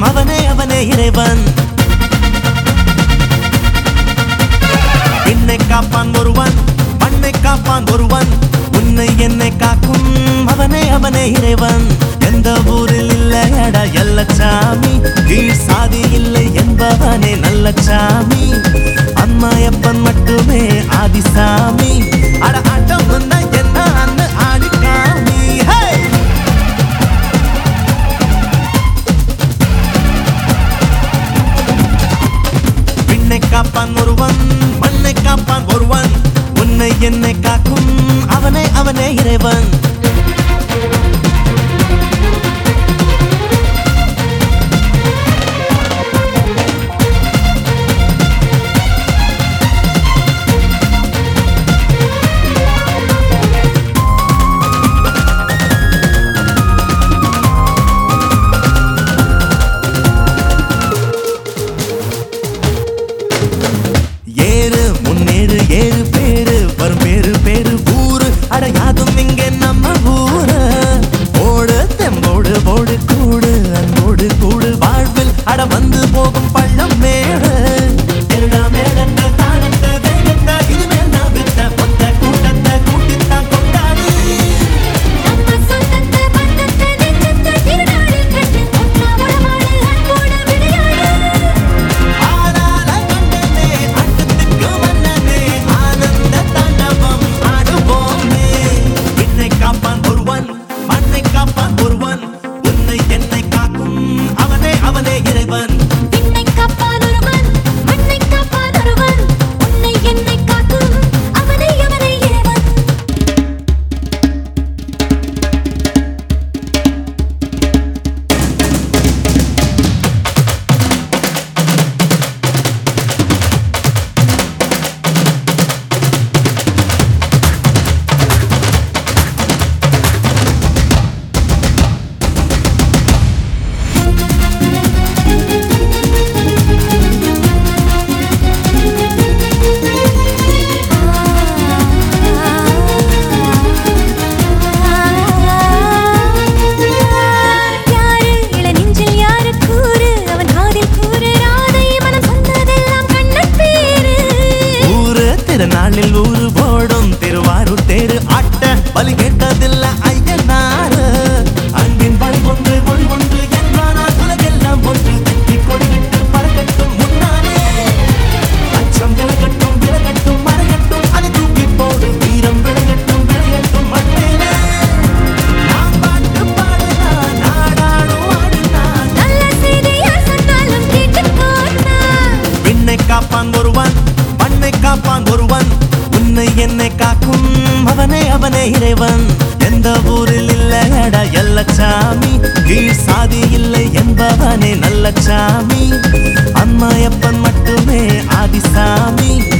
அவனே அவனே இறைவன். என்னை காப்பான் ஒருவன் மண்ணை காப்பான் ஒருவன். உன்னை என்னை காக்கும் அவனே அவனே இறைவன். எந்த ஊரில் இல்லையடா எல்லச்சாமி கீழ் சாதி இல்லை என்பவனே நல்ல சாமி. என்னை காப்பான் ஒருவன் மண்ணை காப்பான் ஒருவன். உன்னை என்னை காக்கும் அவனே அவனே இறைவன். ஊரு போடும் திருவாரூர் தேரு ஆட்ட பலி கேட்டதில்ல ஐயனாரு. அன்பின் பலி ஒன்று மொழி ஒன்று என்றானால் உலகெல்லாம் ஒன்று. வெற்றி கொடிவிட்டு பறக்கட்டும் முன்னாலே. அச்சம் விலகட்டும் விலகட்டும் மறையட்டும் அதை தூக்கி போடு. வீரம் விளையட்டும் விளையட்டும் பாட்டு பாடுனா நாடாடும் ஆடுனா நல்ல செய்தியா சொன்னாலும் கேட்டுக்கோனா விண்ணை காப்பான் ஒருவன் காப்பான் ஒருவன். உன்னை என்னை காக்கும். அவனே அவனே இறைவன். எந்த ஊரில் இல்லையடா எல்லச்சாமி. கீழ் சாதி இல்லை என்பவனே நல்லச்சாமி. சாமி அம்மாயப்பன் மட்டுமே ஆதிசாமி.